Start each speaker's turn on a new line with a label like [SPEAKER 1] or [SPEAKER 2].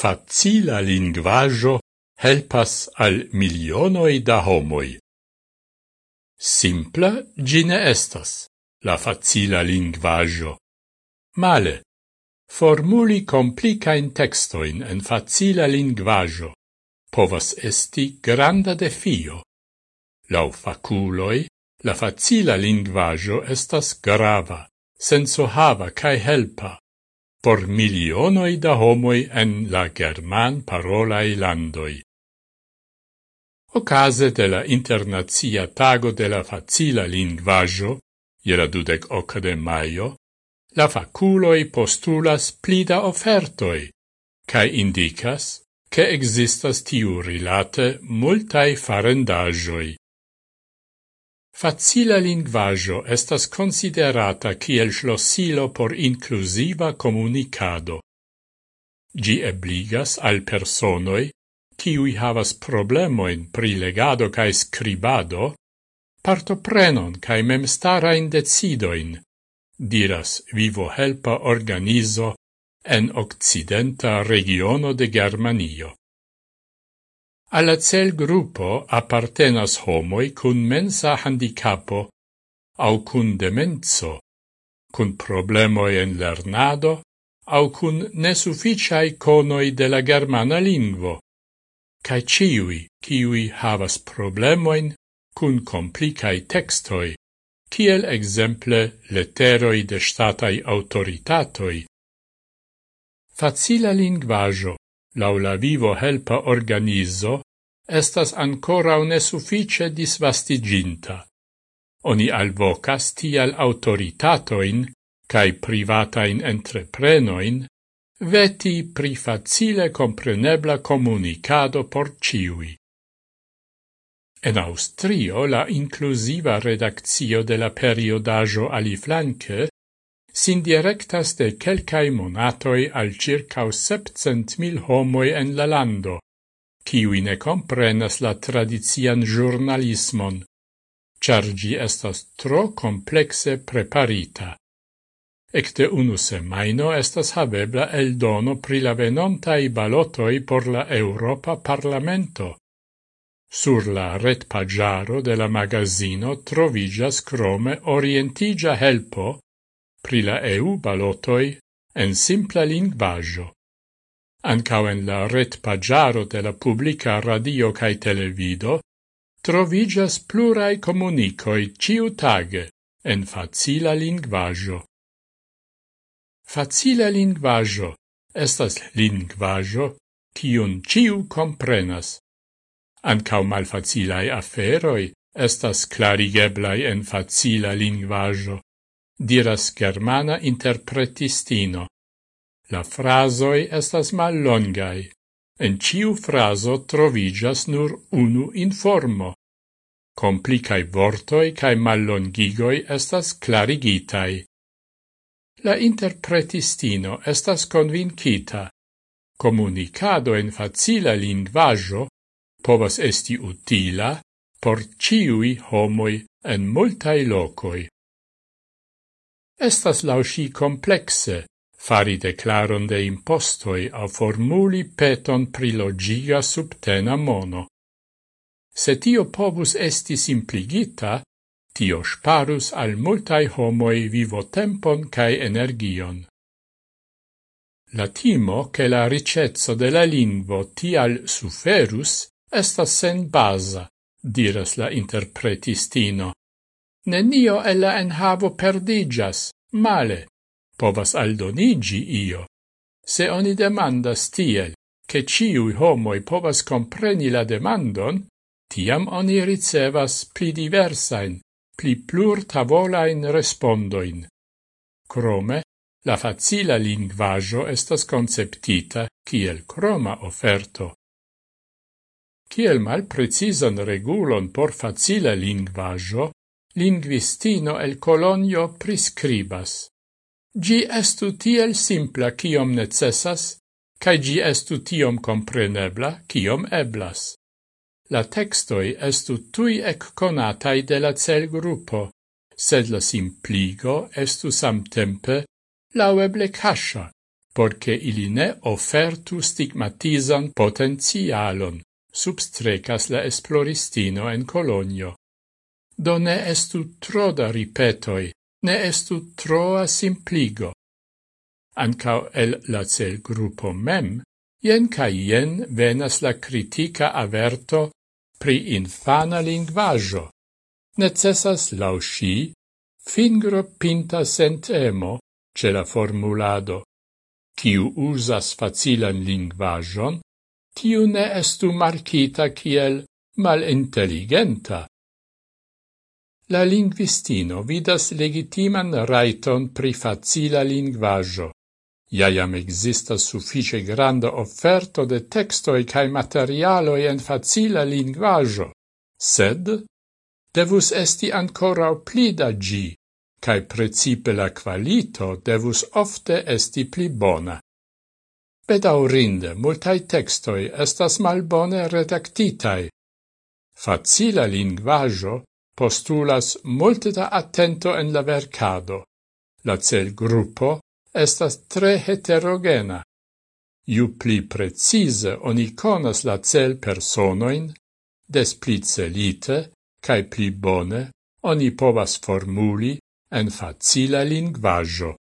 [SPEAKER 1] facila linguaggio helpas al milionoi da homoi. Simpla gine estas, la facila linguaggio. Male, formuli complicain textoin en facila linguaggio povas esti granda defio. Lau faculoi, la facila linguaggio estas grava, senso hava cae helpa por milionoi da homoi en la german parolai landoi. Ocase de la Internazia Tago de la Facila linguaggio, iera dudec oca de maio, la faculoi postulas plida offertoi, cae indicas che existas tiu rilate multae farendajoi. Facila linguaggio estas considerata kiel schlossilo por inclusiva comunicado. Gi ebligas al personoi, kiui havas problemoin pri legado cae scribado, partoprenon cae memstarain decidoin, diras vivo helpa organizo en occidenta regiono de Germanio. Alla cel gruppo appartenas homoi cun mensa handicapo au cun demenso, cun problemoi en lernado au cun nesufficiai conoi de la germana lingvo, cae ciui, ciui havas problemoin cun complicai textoi, kiel exemple letteroi de statai autoritatoi. Facila linguaggio lau la vivo helpa organizo, estas ancora nesuffice disvastiginta. Oni alvocas tial autoritatoin cae privatain entreprenoin veti pri facile comprenebla comunicado por ciui. En Austrio la inclusiva redaccio de la periodajo aliflanque sin directas de quelcae monatoi al circa septcent mil homoi en la lando, kiwi ne comprenas la tradizian giornalismon, char gi estas tro complexe preparita. Ecte unu semaino estas havebla el dono pri la venontai balotoi por la Europa Parlamento. Sur la ret pagiaro de la magazino trovigas crome orientigia helpo pri la EU balotoi en simpla lingvajo. Ancao en la ret pagiaro de la publica radio cae televido trovigas plurai comunicoi ciutage en facila lingvajo. Facila lingvajo estas lingvajo cium ciu comprenas. Ancao malfacilae aferoi estas clarigeblai en facila lingvajo diras germana interpretistino. La frasoi estas mallongai. En ciu fraso trovigas nur unu informo. Complicai vortoi cae mallongigoi estas clarigitai. La interpretistino estas convincita. Comunicado en facila linguaggio povas esti utila por ciui homoi en multai locoi. Estas lausci complexe fari declaron de impostoi a formuli peton prilogiga subtena mono. Se tio povus esti simpligita, tio sparus al multai homoi vivotempon cae energion. La timo che la ricezzo de la lingvo tial suferus estas sen basa, diras la interpretistino, Nenio el la enhavo perdigas, male. Povas aldonigi io. Se oni demandas tiel, che ciui homoi povas compreni la demandon, tiam oni ricevas pli diversain, pli plur tavolain respondoin. Crome, la facila linguaggio estas conceptita kiel croma offerto. Kiel malprecizan regulon por facila linguaggio, linguistino el Colonio prescribas. Gi estu tiel simpla kiom necessas, cae gi estu tiom comprenebla kiom eblas. La textoi estu tui ec conatai de la cel gruppo, sed la simpligo estu samtempe laueble cascia, porce ili ne offertu stigmatizan potenzialon, substrecas la esploristino en colonio do ne estu tro da ripetoi, ne estu troa simpligo. Ancao el la cel gruppo mem, jen ca jen venas la critica averto pri infana linguaggio. Necessas lau sci, fingro pinta sentemo ce la formulado. Ciu usas facilan linguagion, tiu ne estu marcita kiel mal intelligenta la linguistino vidas legitiman raiton pri facila lingvaggio. Iaiam existas suffice granda offerto de textoi cae materialoi en facila linguaggio, sed devus esti ancora plida gi, cae precipe la qualito devus ofte esti pli bona. Bedaurinde, multai textoi estas malbone redactitai. Facila linguaggio postulas multe da attento en la vercado. La cel gruppo estas tre heterogena. Ju pli precise oni conas la cel personoin, des pli celite, cae pli bone, oni povas formuli en facila linguaggio.